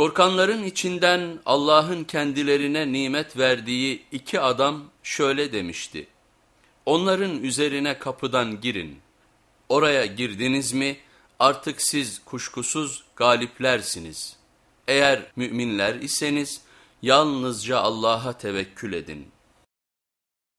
Korkanların içinden Allah'ın kendilerine nimet verdiği iki adam şöyle demişti. Onların üzerine kapıdan girin. Oraya girdiniz mi artık siz kuşkusuz galiplersiniz. Eğer müminler iseniz yalnızca Allah'a tevekkül edin.''